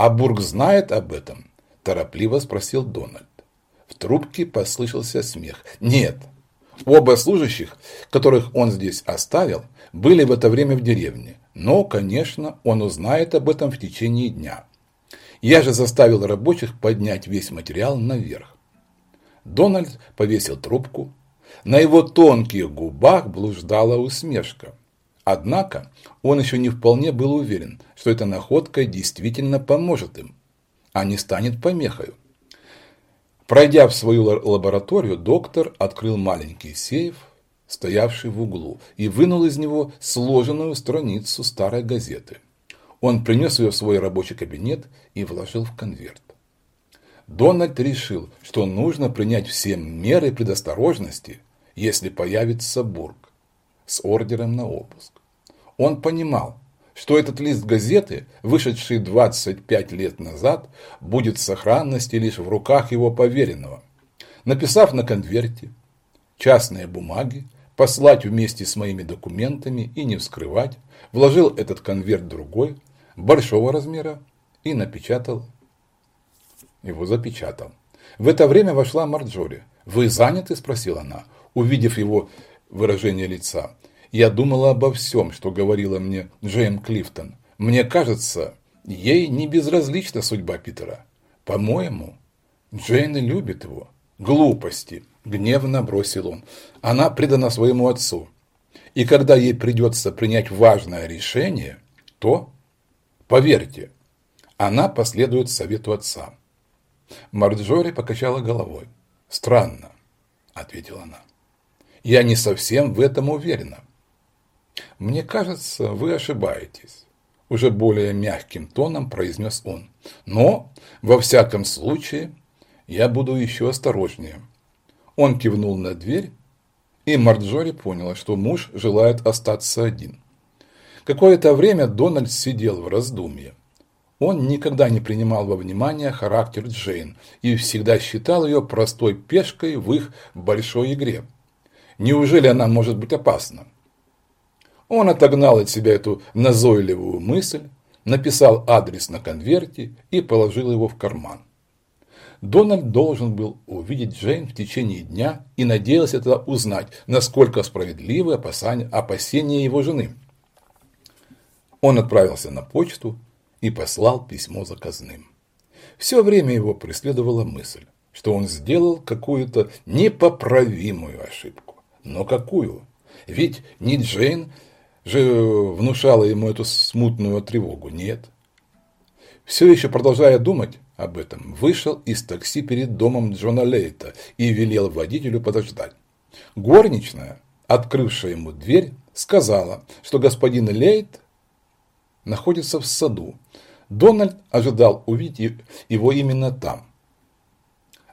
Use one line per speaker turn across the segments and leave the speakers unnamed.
«А Бург знает об этом?» – торопливо спросил Дональд. В трубке послышался смех. «Нет, оба служащих, которых он здесь оставил, были в это время в деревне, но, конечно, он узнает об этом в течение дня. Я же заставил рабочих поднять весь материал наверх. Дональд повесил трубку. На его тонких губах блуждала усмешка. Однако он еще не вполне был уверен, что эта находка действительно поможет им, а не станет помехой. Пройдя в свою лабораторию, доктор открыл маленький сейф, стоявший в углу, и вынул из него сложенную страницу старой газеты. Он принес ее в свой рабочий кабинет и вложил в конверт. Дональд решил, что нужно принять все меры предосторожности, если появится Бург с ордером на обыск. Он понимал, что этот лист газеты, вышедший 25 лет назад, будет в сохранности лишь в руках его поверенного. Написав на конверте частные бумаги, послать вместе с моими документами и не вскрывать, вложил этот конверт другой, большого размера, и напечатал его запечатал. В это время вошла Марджори. «Вы заняты?» – спросила она, увидев его выражение лица. «Я думала обо всем, что говорила мне Джейн Клифтон. Мне кажется, ей не безразлична судьба Питера. По-моему, Джейн любит его. Глупости!» – гневно бросил он. «Она предана своему отцу. И когда ей придется принять важное решение, то, поверьте, она последует совету отца. Марджори покачала головой. «Странно», – ответила она. «Я не совсем в этом уверена». «Мне кажется, вы ошибаетесь», – уже более мягким тоном произнес он. «Но, во всяком случае, я буду еще осторожнее». Он кивнул на дверь, и Марджори поняла, что муж желает остаться один. Какое-то время Дональд сидел в раздумье. Он никогда не принимал во внимание характер Джейн и всегда считал ее простой пешкой в их большой игре. Неужели она может быть опасна? Он отогнал от себя эту назойливую мысль, написал адрес на конверте и положил его в карман. Дональд должен был увидеть Джейн в течение дня и надеялся это узнать, насколько справедливы опасения его жены. Он отправился на почту и послал письмо заказным. Все время его преследовала мысль, что он сделал какую-то непоправимую ошибку. Но какую? Ведь не Джейн же внушала ему эту смутную тревогу, нет. Все еще продолжая думать об этом, вышел из такси перед домом Джона Лейта и велел водителю подождать. Горничная, открывшая ему дверь, сказала, что господин Лейт находится в саду Дональд ожидал увидеть его именно там.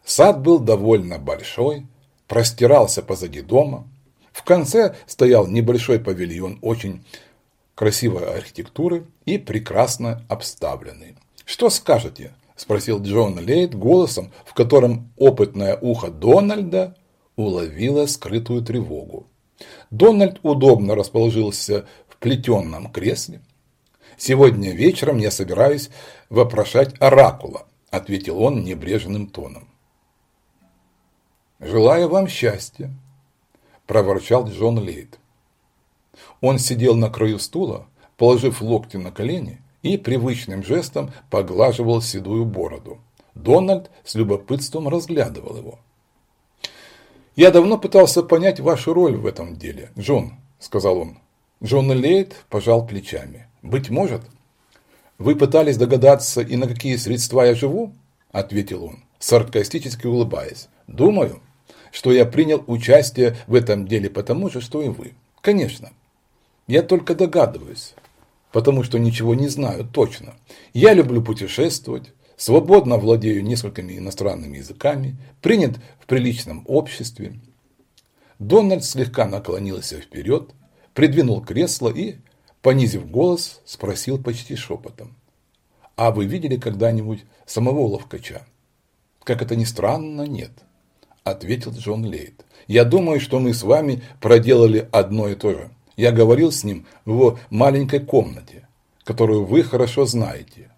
Сад был довольно большой, простирался позади дома. В конце стоял небольшой павильон очень красивой архитектуры и прекрасно обставленный. «Что скажете?» – спросил Джон Лейт голосом, в котором опытное ухо Дональда уловило скрытую тревогу. Дональд удобно расположился в плетенном кресле, «Сегодня вечером я собираюсь вопрошать оракула», – ответил он небрежным тоном. «Желаю вам счастья», – проворчал Джон Лейт. Он сидел на краю стула, положив локти на колени и привычным жестом поглаживал седую бороду. Дональд с любопытством разглядывал его. «Я давно пытался понять вашу роль в этом деле, Джон», – сказал он. Джон Лейт пожал плечами. «Быть может, вы пытались догадаться, и на какие средства я живу?» – ответил он, саркастически улыбаясь. «Думаю, что я принял участие в этом деле потому же, что и вы. Конечно, я только догадываюсь, потому что ничего не знаю точно. Я люблю путешествовать, свободно владею несколькими иностранными языками, принят в приличном обществе». Дональд слегка наклонился вперед, придвинул кресло и понизив голос, спросил почти шепотом. «А вы видели когда-нибудь самого Ловкача?» «Как это ни странно, нет», – ответил Джон Лейт. «Я думаю, что мы с вами проделали одно и то же. Я говорил с ним в его маленькой комнате, которую вы хорошо знаете.